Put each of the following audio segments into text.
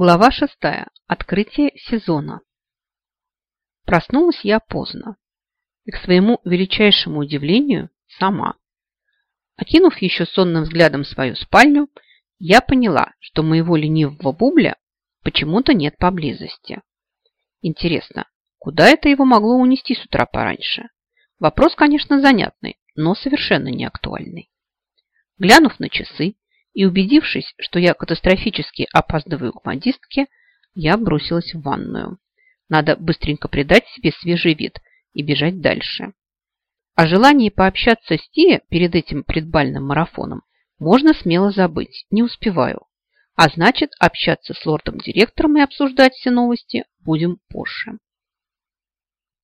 Глава шестая. Открытие сезона. Проснулась я поздно. И к своему величайшему удивлению сама. Окинув еще сонным взглядом свою спальню, я поняла, что моего ленивого бубля почему-то нет поблизости. Интересно, куда это его могло унести с утра пораньше? Вопрос, конечно, занятный, но совершенно не актуальный. Глянув на часы, и убедившись, что я катастрофически опаздываю к модистке, я бросилась в ванную. Надо быстренько придать себе свежий вид и бежать дальше. О желании пообщаться с Тия перед этим предбальным марафоном можно смело забыть, не успеваю. А значит, общаться с лордом-директором и обсуждать все новости будем позже.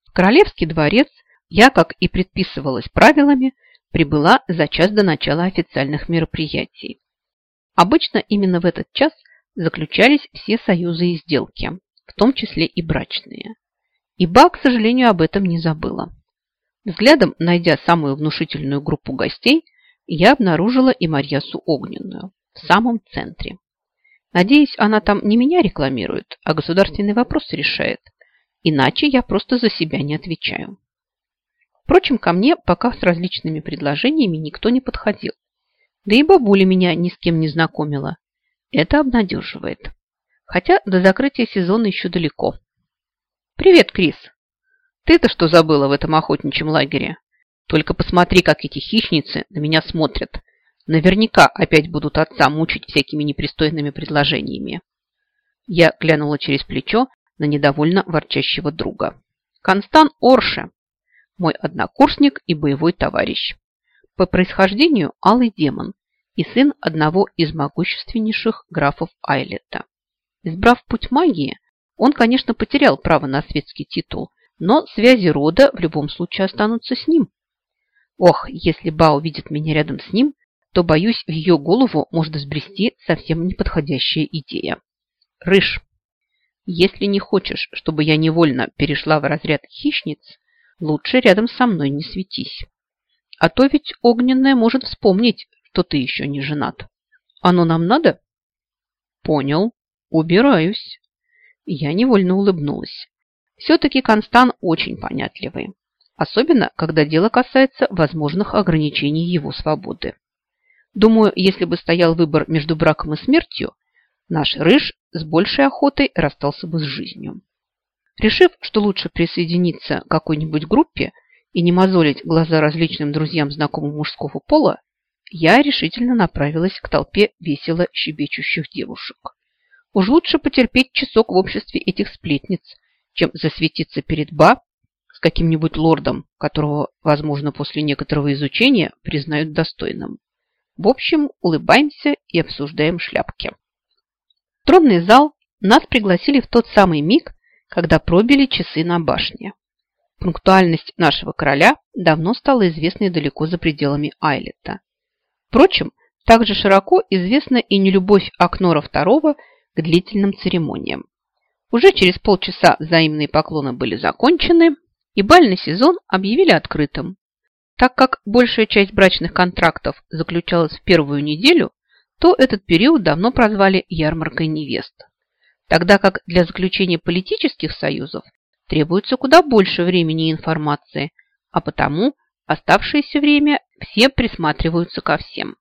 В Королевский дворец я, как и предписывалось правилами, прибыла за час до начала официальных мероприятий. Обычно именно в этот час заключались все союзы и сделки, в том числе и брачные. И Ба, к сожалению, об этом не забыла. Взглядом, найдя самую внушительную группу гостей, я обнаружила и Марьясу Огненную в самом центре. Надеюсь, она там не меня рекламирует, а государственный вопрос решает. Иначе я просто за себя не отвечаю. Впрочем, ко мне пока с различными предложениями никто не подходил. Да и бабуля меня ни с кем не знакомила. Это обнадеживает. Хотя до закрытия сезона еще далеко. «Привет, Крис! Ты-то что забыла в этом охотничьем лагере? Только посмотри, как эти хищницы на меня смотрят. Наверняка опять будут отца мучить всякими непристойными предложениями». Я глянула через плечо на недовольно ворчащего друга. Констан Орше, мой однокурсник и боевой товарищ. По происхождению алый демон и сын одного из могущественнейших графов Айлета. Избрав путь магии, он, конечно, потерял право на светский титул, но связи рода в любом случае останутся с ним. Ох, если Ба увидит меня рядом с ним, то, боюсь, в ее голову может сбрести совсем неподходящая идея. Рыж, если не хочешь, чтобы я невольно перешла в разряд хищниц, лучше рядом со мной не светись. А то ведь огненная может вспомнить, что ты еще не женат. Оно нам надо? Понял. Убираюсь. Я невольно улыбнулась. Все-таки Констан очень понятливый. Особенно, когда дело касается возможных ограничений его свободы. Думаю, если бы стоял выбор между браком и смертью, наш Рыж с большей охотой расстался бы с жизнью. Решив, что лучше присоединиться к какой-нибудь группе, и не мозолить глаза различным друзьям знакомого мужского пола, я решительно направилась к толпе весело щебечущих девушек. Уж лучше потерпеть часок в обществе этих сплетниц, чем засветиться перед Ба с каким-нибудь лордом, которого, возможно, после некоторого изучения признают достойным. В общем, улыбаемся и обсуждаем шляпки. Тронный зал нас пригласили в тот самый миг, когда пробили часы на башне. Пунктуальность нашего короля давно стала известной далеко за пределами Айлета. Впрочем, также широко известна и нелюбовь Акнора II к длительным церемониям. Уже через полчаса взаимные поклоны были закончены, и бальный сезон объявили открытым. Так как большая часть брачных контрактов заключалась в первую неделю, то этот период давно прозвали ярмаркой невест. Тогда как для заключения политических союзов требуется куда больше времени и информации, а потому оставшееся время все присматриваются ко всем.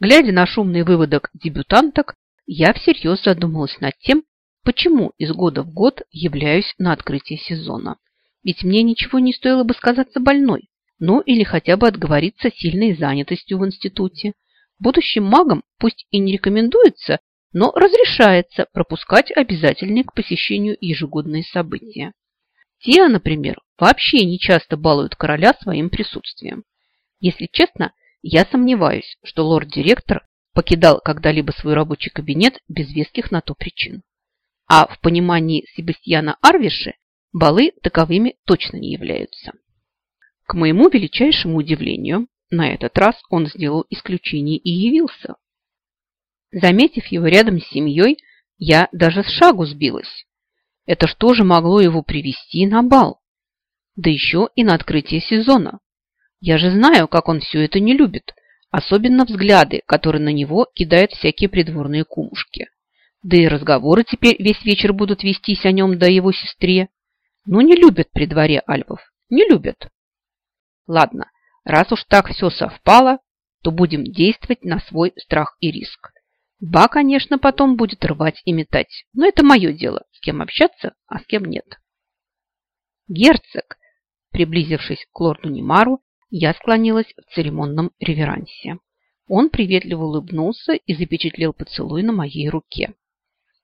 Глядя на шумный выводок дебютанток, я всерьез задумалась над тем, почему из года в год являюсь на открытие сезона. Ведь мне ничего не стоило бы сказаться больной, ну или хотя бы отговориться сильной занятостью в институте. Будущим магам пусть и не рекомендуется, но разрешается пропускать обязательные к посещению ежегодные события. Те, например, вообще не часто балуют короля своим присутствием. Если честно, я сомневаюсь, что лорд-директор покидал когда-либо свой рабочий кабинет без веских на то причин. А в понимании Себастьяна Арвиши балы таковыми точно не являются. К моему величайшему удивлению, на этот раз он сделал исключение и явился. Заметив его рядом с семьей, я даже с шагу сбилась. Это что же могло его привести на бал? Да еще и на открытие сезона. Я же знаю, как он все это не любит, особенно взгляды, которые на него кидают всякие придворные кумушки. Да и разговоры теперь весь вечер будут вестись о нем да его сестре. Ну, не любят при дворе Альбов, не любят. Ладно, раз уж так все совпало, то будем действовать на свой страх и риск. Ба, конечно, потом будет рвать и метать, но это мое дело, с кем общаться, а с кем нет. Герцог, приблизившись к лорду Немару, я склонилась в церемонном реверансе. Он приветливо улыбнулся и запечатлел поцелуй на моей руке.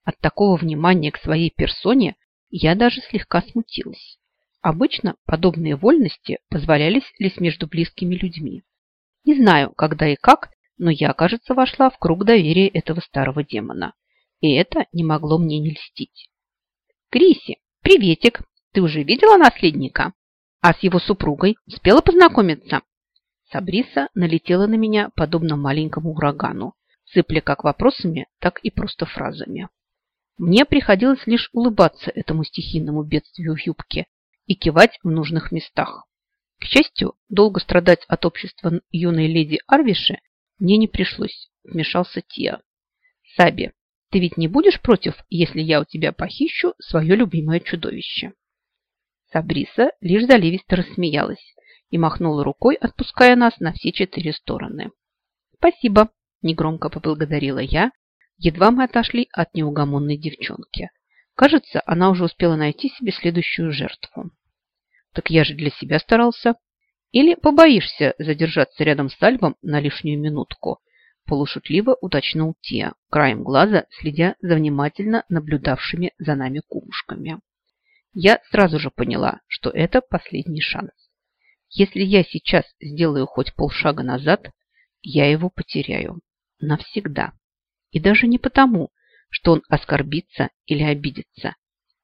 От такого внимания к своей персоне я даже слегка смутилась. Обычно подобные вольности позволялись лишь между близкими людьми. Не знаю, когда и как, но я, кажется, вошла в круг доверия этого старого демона. И это не могло мне не льстить. «Криси, приветик! Ты уже видела наследника? А с его супругой успела познакомиться?» Сабриса налетела на меня, подобно маленькому урагану, сыпля как вопросами, так и просто фразами. Мне приходилось лишь улыбаться этому стихийному бедствию в юбке и кивать в нужных местах. К счастью, долго страдать от общества юной леди Арвиши мне не пришлось, вмешался Тиа. Саби, ты ведь не будешь против, если я у тебя похищу свое любимое чудовище? Сабриса лишь заливисто рассмеялась и махнула рукой, отпуская нас на все четыре стороны. «Спасибо», – негромко поблагодарила я, Едва мы отошли от неугомонной девчонки. Кажется, она уже успела найти себе следующую жертву. Так я же для себя старался. Или побоишься задержаться рядом с Альбом на лишнюю минутку? Полушутливо уточнил Тия, краем глаза следя за внимательно наблюдавшими за нами кумушками. Я сразу же поняла, что это последний шанс. Если я сейчас сделаю хоть полшага назад, я его потеряю. Навсегда. И даже не потому, что он оскорбится или обидится,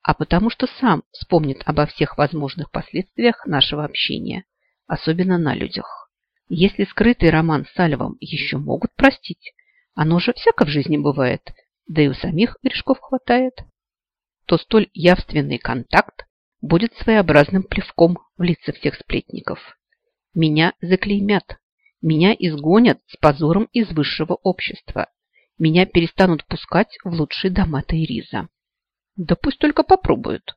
а потому что сам вспомнит обо всех возможных последствиях нашего общения, особенно на людях. Если скрытый роман с Альвом еще могут простить, оно же всяко в жизни бывает, да и у самих грешков хватает, то столь явственный контакт будет своеобразным плевком в лица всех сплетников. Меня заклеймят, меня изгонят с позором из высшего общества, меня перестанут пускать в лучшие дома Тайриза. Да пусть только попробуют.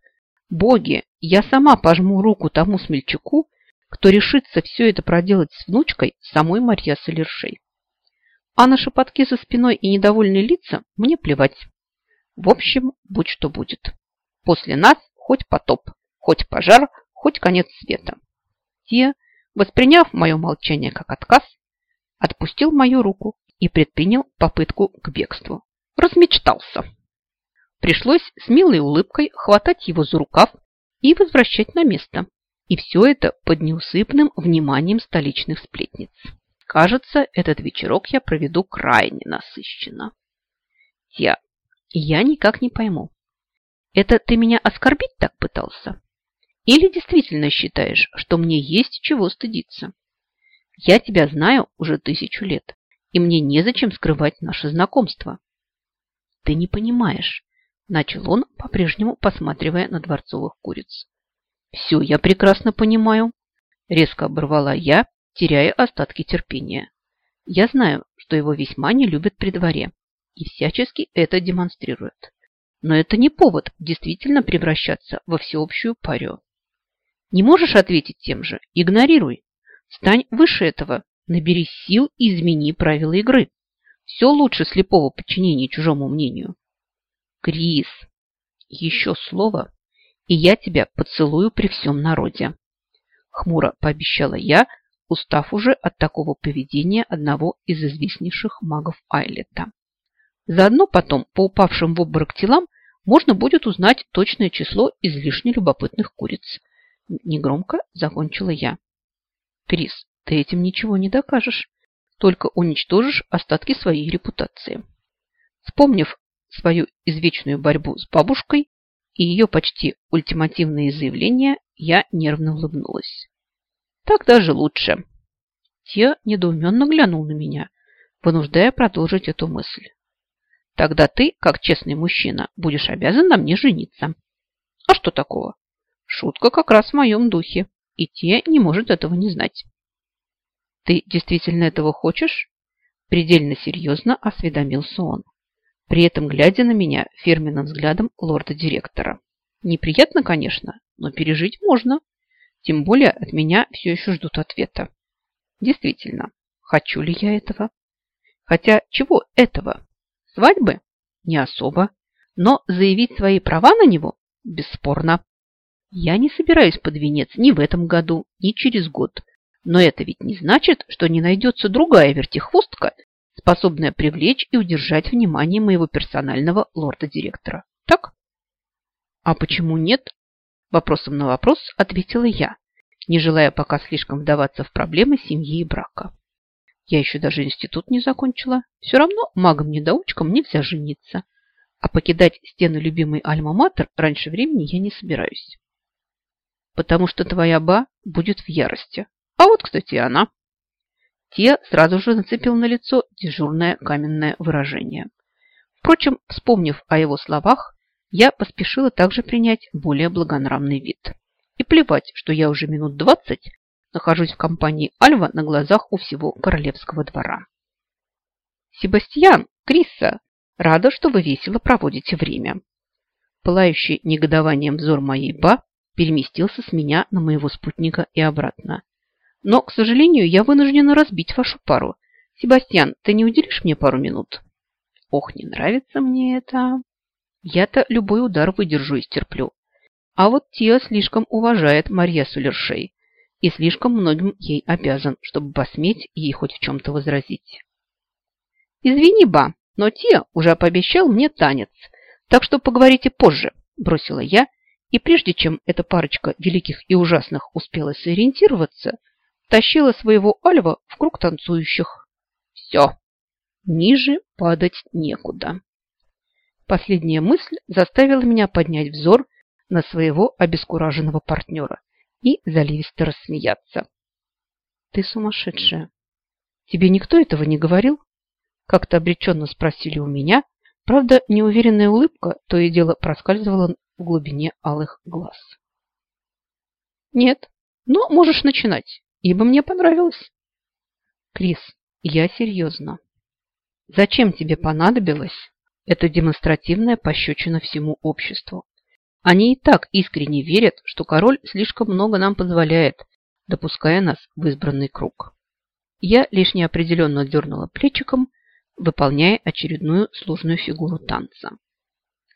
Боги, я сама пожму руку тому смельчаку, кто решится все это проделать с внучкой самой Марья Солершей. А на шепотки за спиной и недовольные лица мне плевать. В общем, будь что будет. После нас хоть потоп, хоть пожар, хоть конец света. Те, восприняв мое молчание как отказ, отпустил мою руку и предпринял попытку к бегству. Размечтался. Пришлось с милой улыбкой хватать его за рукав и возвращать на место. И все это под неусыпным вниманием столичных сплетниц. Кажется, этот вечерок я проведу крайне насыщенно. Я, я никак не пойму. Это ты меня оскорбить так пытался? Или действительно считаешь, что мне есть чего стыдиться? Я тебя знаю уже тысячу лет и мне незачем скрывать наше знакомство. Ты не понимаешь, начал он, по-прежнему посматривая на дворцовых куриц. Все я прекрасно понимаю, резко оборвала я, теряя остатки терпения. Я знаю, что его весьма не любят при дворе и всячески это демонстрирует. Но это не повод действительно превращаться во всеобщую парю. Не можешь ответить тем же? Игнорируй. Стань выше этого Набери сил и измени правила игры. Все лучше слепого подчинения чужому мнению. Крис, еще слово, и я тебя поцелую при всем народе. Хмуро пообещала я, устав уже от такого поведения одного из известнейших магов Айлета. Заодно потом по упавшим в обморок телам можно будет узнать точное число излишне любопытных куриц. Негромко закончила я. Крис, ты этим ничего не докажешь, только уничтожишь остатки своей репутации. Вспомнив свою извечную борьбу с бабушкой и ее почти ультимативные заявления, я нервно улыбнулась. Так даже лучше. Те недоуменно глянул на меня, вынуждая продолжить эту мысль. Тогда ты, как честный мужчина, будешь обязан на мне жениться. А что такого? Шутка как раз в моем духе, и те не может этого не знать. «Ты действительно этого хочешь?» Предельно серьезно осведомился он. При этом глядя на меня фирменным взглядом лорда-директора. Неприятно, конечно, но пережить можно. Тем более от меня все еще ждут ответа. Действительно, хочу ли я этого? Хотя чего этого? Свадьбы? Не особо. Но заявить свои права на него? Бесспорно. Я не собираюсь под венец ни в этом году, ни через год. Но это ведь не значит, что не найдется другая вертихвостка, способная привлечь и удержать внимание моего персонального лорда-директора. Так? А почему нет? Вопросом на вопрос ответила я, не желая пока слишком вдаваться в проблемы семьи и брака. Я еще даже институт не закончила. Все равно магом-недоучкам нельзя жениться. А покидать стены любимой Альма-Матер раньше времени я не собираюсь. Потому что твоя ба будет в ярости. А вот, кстати, она. Те сразу же нацепил на лицо дежурное каменное выражение. Впрочем, вспомнив о его словах, я поспешила также принять более благонравный вид. И плевать, что я уже минут двадцать нахожусь в компании Альва на глазах у всего королевского двора. «Себастьян, Крисса, рада, что вы весело проводите время». Пылающий негодованием взор моей ба переместился с меня на моего спутника и обратно. Но, к сожалению, я вынуждена разбить вашу пару. Себастьян, ты не уделишь мне пару минут? Ох, не нравится мне это. Я-то любой удар выдержу и стерплю. А вот Тиа слишком уважает Марья Сулершей и слишком многим ей обязан, чтобы посметь ей хоть в чем-то возразить. «Извини, ба, но Тиа уже пообещал мне танец, так что поговорите позже», бросила я, и прежде чем эта парочка великих и ужасных успела сориентироваться, тащила своего Альва в круг танцующих. Все, ниже падать некуда. Последняя мысль заставила меня поднять взор на своего обескураженного партнера и заливисто рассмеяться. «Ты сумасшедшая! Тебе никто этого не говорил?» Как-то обреченно спросили у меня, правда, неуверенная улыбка то и дело проскальзывала в глубине алых глаз. «Нет, но можешь начинать ибо мне понравилось. Крис, я серьезно. Зачем тебе понадобилось эта демонстративная пощечина всему обществу? Они и так искренне верят, что король слишком много нам позволяет, допуская нас в избранный круг. Я лишь неопределенно дернула плечиком, выполняя очередную сложную фигуру танца.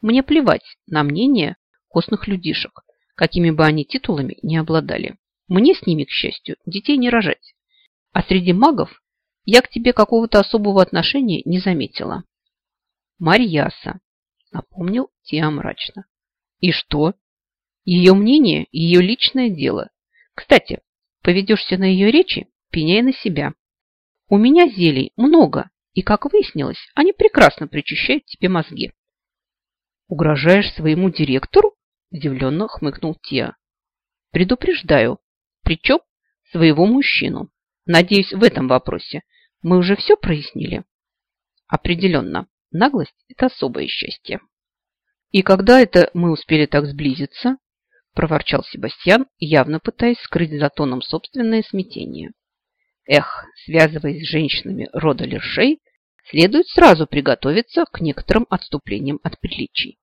Мне плевать на мнение костных людишек, какими бы они титулами не обладали. Мне с ними, к счастью, детей не рожать. А среди магов я к тебе какого-то особого отношения не заметила. Марьяса, напомнил Тиа мрачно. И что? Ее мнение – ее личное дело. Кстати, поведешься на ее речи, пеняй на себя. У меня зелий много, и, как выяснилось, они прекрасно причащают тебе мозги. Угрожаешь своему директору? Удивленно хмыкнул Тиа. Предупреждаю, причем своего мужчину. Надеюсь, в этом вопросе мы уже все прояснили? Определенно, наглость – это особое счастье. И когда это мы успели так сблизиться? Проворчал Себастьян, явно пытаясь скрыть за тоном собственное смятение. Эх, связываясь с женщинами рода Лершей, следует сразу приготовиться к некоторым отступлениям от приличий.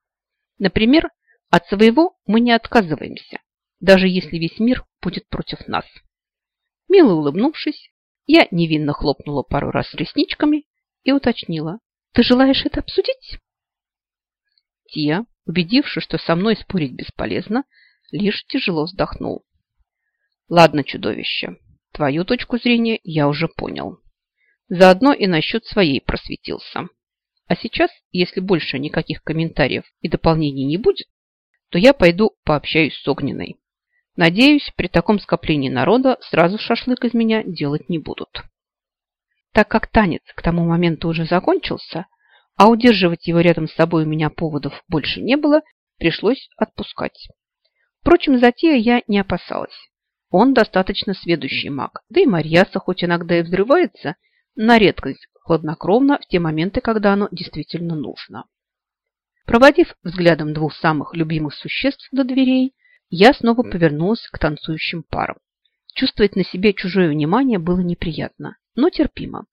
Например, от своего мы не отказываемся, даже если весь мир будет против нас. Мило улыбнувшись, я невинно хлопнула пару раз ресничками и уточнила. «Ты желаешь это обсудить?» Тия, убедившись, что со мной спорить бесполезно, лишь тяжело вздохнул. «Ладно, чудовище, твою точку зрения я уже понял. Заодно и насчет своей просветился. А сейчас, если больше никаких комментариев и дополнений не будет, то я пойду пообщаюсь с Огненной. Надеюсь, при таком скоплении народа сразу шашлык из меня делать не будут. Так как танец к тому моменту уже закончился, а удерживать его рядом с собой у меня поводов больше не было, пришлось отпускать. Впрочем, затея я не опасалась. Он достаточно сведущий маг, да и Марьяса хоть иногда и взрывается, на редкость хладнокровно в те моменты, когда оно действительно нужно. Проводив взглядом двух самых любимых существ до дверей, я снова повернулась к танцующим парам. Чувствовать на себе чужое внимание было неприятно, но терпимо.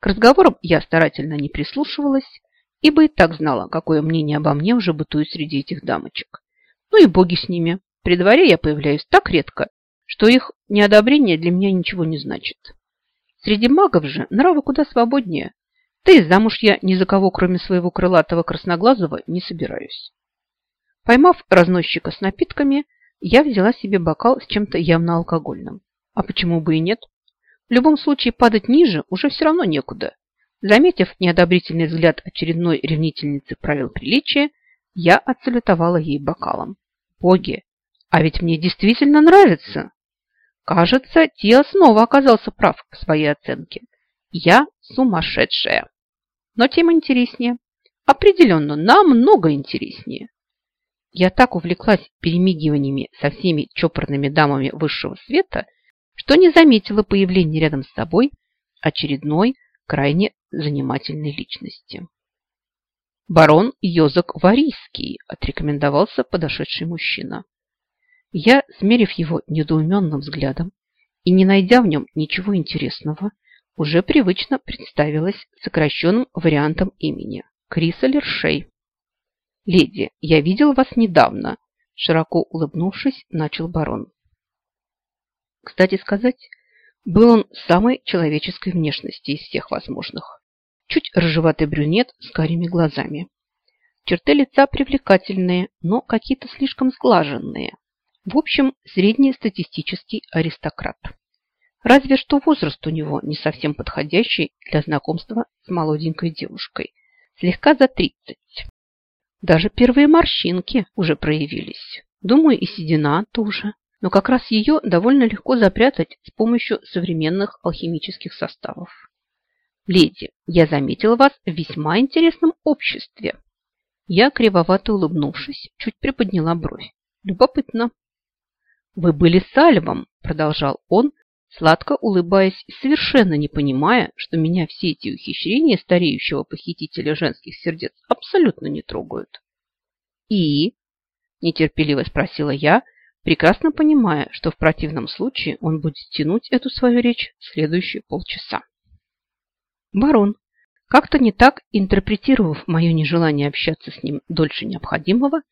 К разговорам я старательно не прислушивалась ибо и так знала, какое мнение обо мне уже бытует среди этих дамочек. Ну и боги с ними. При дворе я появляюсь так редко, что их неодобрение для меня ничего не значит. Среди магов же нравы куда свободнее. Да и замуж я ни за кого, кроме своего крылатого красноглазого, не собираюсь. Поймав разносчика с напитками, я взяла себе бокал с чем-то явно алкогольным. А почему бы и нет? В любом случае падать ниже уже все равно некуда. Заметив неодобрительный взгляд очередной ревнительницы правил приличия, я отсалютовала ей бокалом. Боги, а ведь мне действительно нравится. Кажется, Тиа снова оказался прав в своей оценке. Я сумасшедшая. Но тем интереснее. Определенно, намного интереснее. Я так увлеклась перемигиваниями со всеми чопорными дамами высшего света, что не заметила появления рядом с собой очередной крайне занимательной личности. Барон Йозак Варийский отрекомендовался подошедший мужчина. Я, смерив его недоуменным взглядом и не найдя в нем ничего интересного, уже привычно представилась сокращенным вариантом имени – Криса Лершей. «Леди, я видел вас недавно», – широко улыбнувшись, начал барон. Кстати сказать, был он самой человеческой внешности из всех возможных. Чуть рыжеватый брюнет с карими глазами. Черты лица привлекательные, но какие-то слишком сглаженные. В общем, среднестатистический аристократ. Разве что возраст у него не совсем подходящий для знакомства с молоденькой девушкой. Слегка за 30. Даже первые морщинки уже проявились. Думаю, и седина тоже. Но как раз ее довольно легко запрятать с помощью современных алхимических составов. Леди, я заметила вас в весьма интересном обществе. Я, кривовато улыбнувшись, чуть приподняла бровь. Любопытно. «Вы были с Альвом», – продолжал он, сладко улыбаясь, совершенно не понимая, что меня все эти ухищрения стареющего похитителя женских сердец абсолютно не трогают. «И?» – нетерпеливо спросила я, прекрасно понимая, что в противном случае он будет тянуть эту свою речь следующие полчаса. Барон, как-то не так интерпретировав мое нежелание общаться с ним дольше необходимого,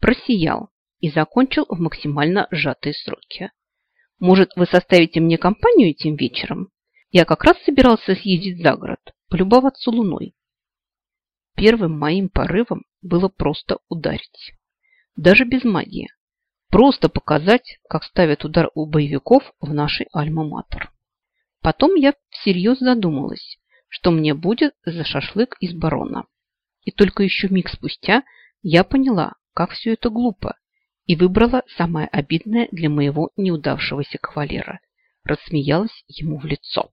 просиял, и закончил в максимально сжатые сроки. Может, вы составите мне компанию этим вечером? Я как раз собирался съездить за город, полюбоваться луной. Первым моим порывом было просто ударить. Даже без магии. Просто показать, как ставят удар у боевиков в нашей Альма-Матер. Потом я всерьез задумалась, что мне будет за шашлык из барона. И только еще миг спустя я поняла, как все это глупо и выбрала самое обидное для моего неудавшегося кавалера. Рассмеялась ему в лицо.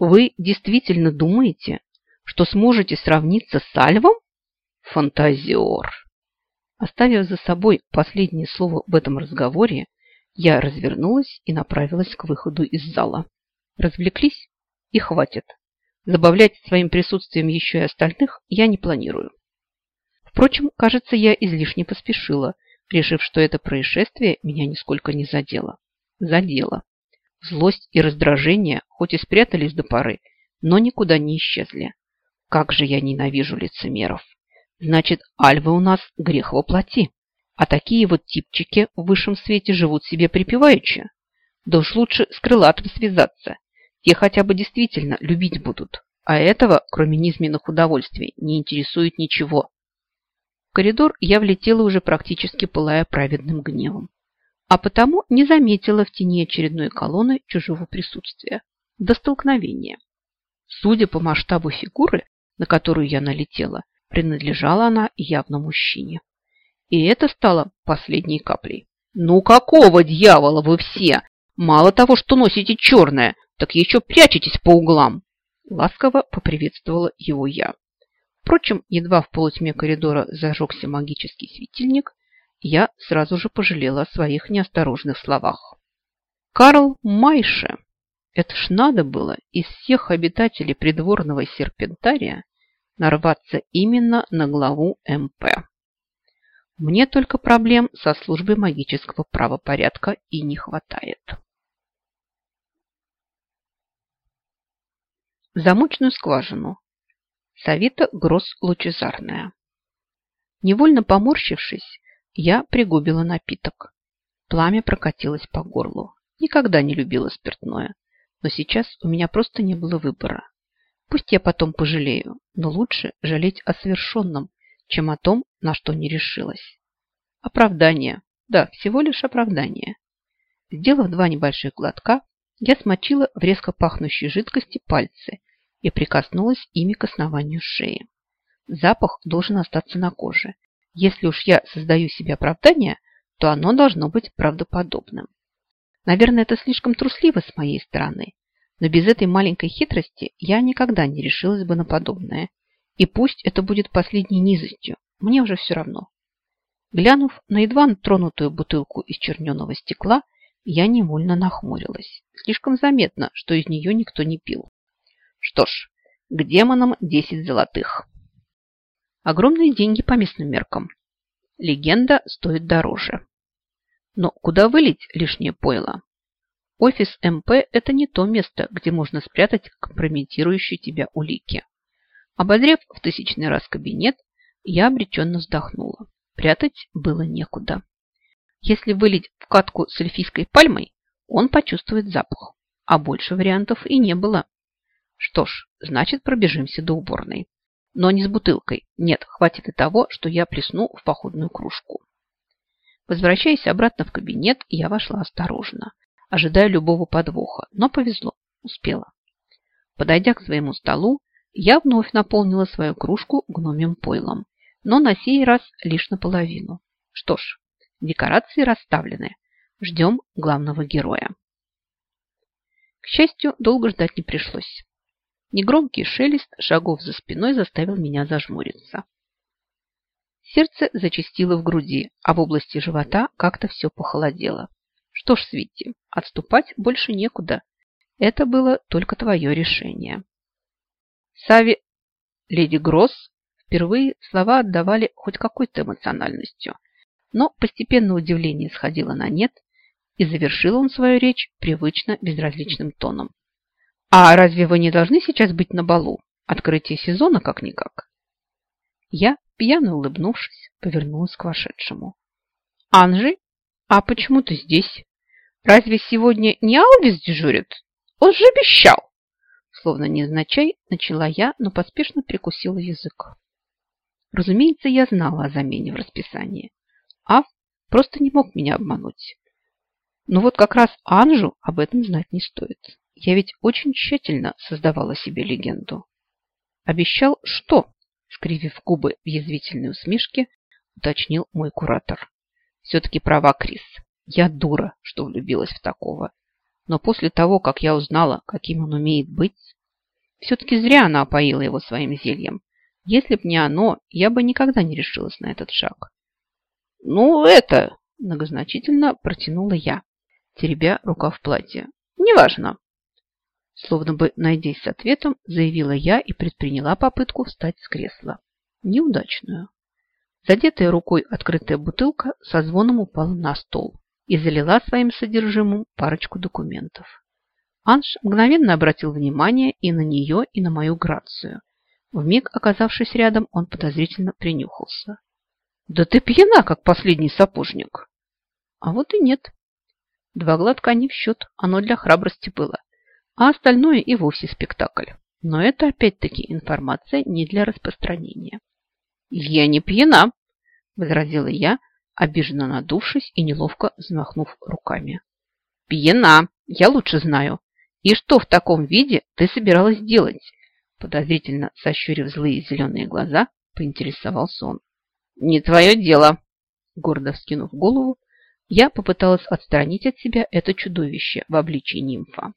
Вы действительно думаете, что сможете сравниться с Альвом? Фантазиор! Оставив за собой последнее слово в этом разговоре, я развернулась и направилась к выходу из зала. Развлеклись? И хватит. Забавлять своим присутствием еще и остальных я не планирую. Впрочем, кажется, я излишне поспешила, решив, что это происшествие меня нисколько не задело. Задело. Злость и раздражение хоть и спрятались до поры, но никуда не исчезли. Как же я ненавижу лицемеров. Значит, альвы у нас грех воплоти. А такие вот типчики в высшем свете живут себе припеваючи. Да уж лучше с крылатым связаться. Те хотя бы действительно любить будут. А этого, кроме низменных удовольствий, не интересует ничего. В коридор я влетела уже практически пылая праведным гневом, а потому не заметила в тени очередной колонны чужого присутствия. До столкновения. Судя по масштабу фигуры, на которую я налетела, принадлежала она явно мужчине. И это стало последней каплей. «Ну какого дьявола вы все? Мало того, что носите черное, так еще прячетесь по углам!» Ласково поприветствовала его я. Впрочем, едва в полутьме коридора зажегся магический светильник, я сразу же пожалела о своих неосторожных словах. Карл Майше! Это ж надо было из всех обитателей придворного серпентария нарваться именно на главу МП. Мне только проблем со службой магического правопорядка и не хватает. В замочную скважину Савита Гросс Лучезарная. Невольно поморщившись, я пригубила напиток. Пламя прокатилось по горлу. Никогда не любила спиртное, но сейчас у меня просто не было выбора. Пусть я потом пожалею, но лучше жалеть о совершенном, чем о том, на что не решилась. Оправдание. Да, всего лишь оправдание. Сделав два небольших глотка, я смочила в резко пахнущей жидкости пальцы и прикоснулась ими к основанию шеи. Запах должен остаться на коже. Если уж я создаю себе оправдание, то оно должно быть правдоподобным. Наверное, это слишком трусливо с моей стороны, но без этой маленькой хитрости я никогда не решилась бы на подобное. И пусть это будет последней низостью, мне уже все равно. Глянув на едва тронутую бутылку из черненого стекла, я невольно нахмурилась. Слишком заметно, что из нее никто не пил. Что ж, к демонам 10 золотых. Огромные деньги по местным меркам. Легенда стоит дороже. Но куда вылить лишнее пойло? Офис МП – это не то место, где можно спрятать компрометирующие тебя улики. Обозрев в тысячный раз кабинет, я обреченно вздохнула. Прятать было некуда. Если вылить в катку с эльфийской пальмой, он почувствует запах, а больше вариантов и не было. Что ж, значит, пробежимся до уборной. Но не с бутылкой. Нет, хватит и того, что я плесну в походную кружку. Возвращаясь обратно в кабинет, я вошла осторожно, ожидая любого подвоха, но повезло, успела. Подойдя к своему столу, я вновь наполнила свою кружку гномим пойлом, но на сей раз лишь наполовину. Что ж, декорации расставлены. Ждем главного героя. К счастью, долго ждать не пришлось. Негромкий шелест шагов за спиной заставил меня зажмуриться. Сердце зачастило в груди, а в области живота как-то все похолодело. Что ж, Свити, отступать больше некуда. Это было только твое решение. Сави... Леди Гросс впервые слова отдавали хоть какой-то эмоциональностью, но постепенно удивление сходило на нет, и завершил он свою речь привычно безразличным тоном. «А разве вы не должны сейчас быть на балу? Открытие сезона как-никак?» Я, пьяно улыбнувшись, повернулась к вошедшему. «Анжи, а почему ты здесь? Разве сегодня не Алвис дежурит? Он же обещал!» Словно невзначай начала я, но поспешно прикусила язык. Разумеется, я знала о замене в расписании. Ав просто не мог меня обмануть. Но вот как раз Анжу об этом знать не стоит. Я ведь очень тщательно создавала себе легенду. Обещал что? Скривив губы в язвительной усмешке, уточнил мой куратор. Все-таки права, Крис. Я дура, что влюбилась в такого. Но после того, как я узнала, каким он умеет быть, все-таки зря она опоила его своим зельем. Если б не оно, я бы никогда не решилась на этот шаг. «Ну, это...» – многозначительно протянула я, теребя рукав платья. «Неважно. Словно бы, найдясь с ответом, заявила я и предприняла попытку встать с кресла. Неудачную. Задетая рукой открытая бутылка со звоном упала на стол и залила своим содержимым парочку документов. Анж мгновенно обратил внимание и на нее, и на мою грацию. Вмиг оказавшись рядом, он подозрительно принюхался. «Да ты пьяна, как последний сапожник!» А вот и нет. Два глотка не в счет, оно для храбрости было а остальное и вовсе спектакль. Но это опять-таки информация не для распространения. «Я не пьяна», – возразила я, обиженно надувшись и неловко взмахнув руками. «Пьяна, я лучше знаю. И что в таком виде ты собиралась делать?» Подозрительно сощурив злые зеленые глаза, поинтересовался он. «Не твое дело!» Гордо вскинув голову, я попыталась отстранить от себя это чудовище в обличии нимфа.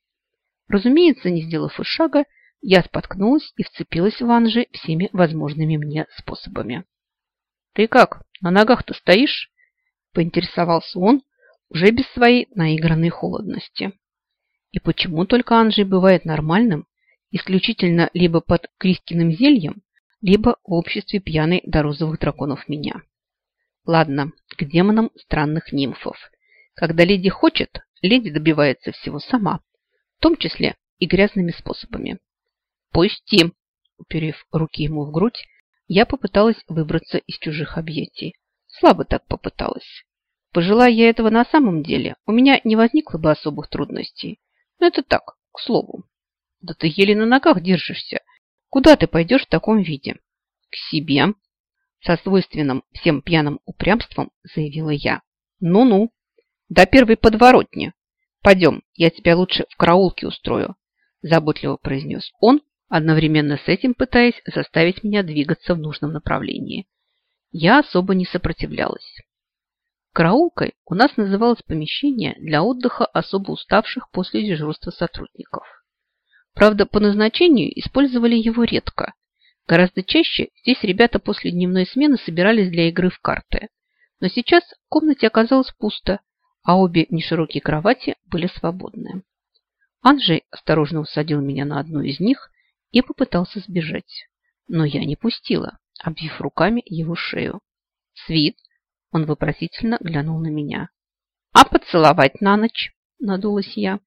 Разумеется, не сделав и шага, я споткнулась и вцепилась в Анжи всеми возможными мне способами. «Ты как, на ногах-то стоишь?» – поинтересовался он, уже без своей наигранной холодности. И почему только Анжи бывает нормальным, исключительно либо под Крискиным зельем, либо в обществе пьяной до розовых драконов меня? Ладно, к демонам странных нимфов. Когда леди хочет, леди добивается всего сама, том числе и грязными способами. «Пусти!» уперев руки ему в грудь, я попыталась выбраться из чужих объятий. Слабо так попыталась. Пожелая я этого на самом деле, у меня не возникло бы особых трудностей. Но это так, к слову. Да ты еле на ногах держишься. Куда ты пойдешь в таком виде? К себе. Со свойственным всем пьяным упрямством заявила я. Ну-ну, до первой подворотни. Пойдем, я тебя лучше в караулке устрою, заботливо произнес он, одновременно с этим пытаясь заставить меня двигаться в нужном направлении. Я особо не сопротивлялась. Караулкой у нас называлось помещение для отдыха особо уставших после дежурства сотрудников. Правда, по назначению использовали его редко. Гораздо чаще здесь ребята после дневной смены собирались для игры в карты. Но сейчас в комнате оказалось пусто, а обе неширокие кровати были свободны. Анжей осторожно усадил меня на одну из них и попытался сбежать. Но я не пустила, обвив руками его шею. «Свит!» – он вопросительно глянул на меня. «А поцеловать на ночь?» – надулась я.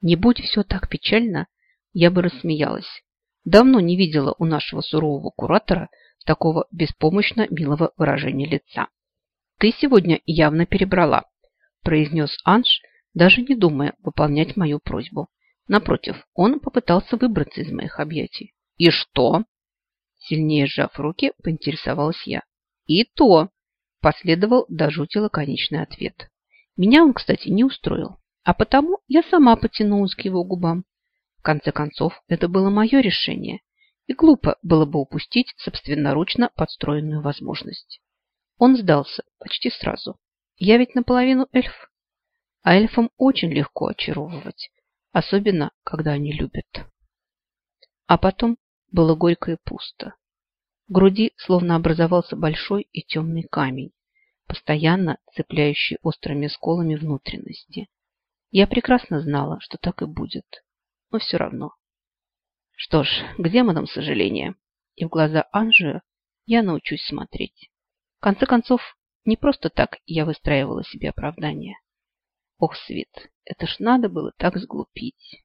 «Не будь все так печально, я бы рассмеялась. Давно не видела у нашего сурового куратора такого беспомощно милого выражения лица. «Ты сегодня явно перебрала», – произнес Анж, даже не думая выполнять мою просьбу. Напротив, он попытался выбраться из моих объятий. «И что?» Сильнее сжав руки, поинтересовалась я. «И то!» – последовал до жути лаконичный ответ. Меня он, кстати, не устроил, а потому я сама потянулась к его губам. В конце концов, это было мое решение, и глупо было бы упустить собственноручно подстроенную возможность. Он сдался почти сразу. Я ведь наполовину эльф, а эльфам очень легко очаровывать, особенно, когда они любят. А потом было горько и пусто. В груди словно образовался большой и темный камень, постоянно цепляющий острыми сколами внутренности. Я прекрасно знала, что так и будет но все равно. Что ж, к демонам сожаление. И в глаза Анжию я научусь смотреть. В конце концов, не просто так я выстраивала себе оправдание. Ох, Свет, это ж надо было так сглупить.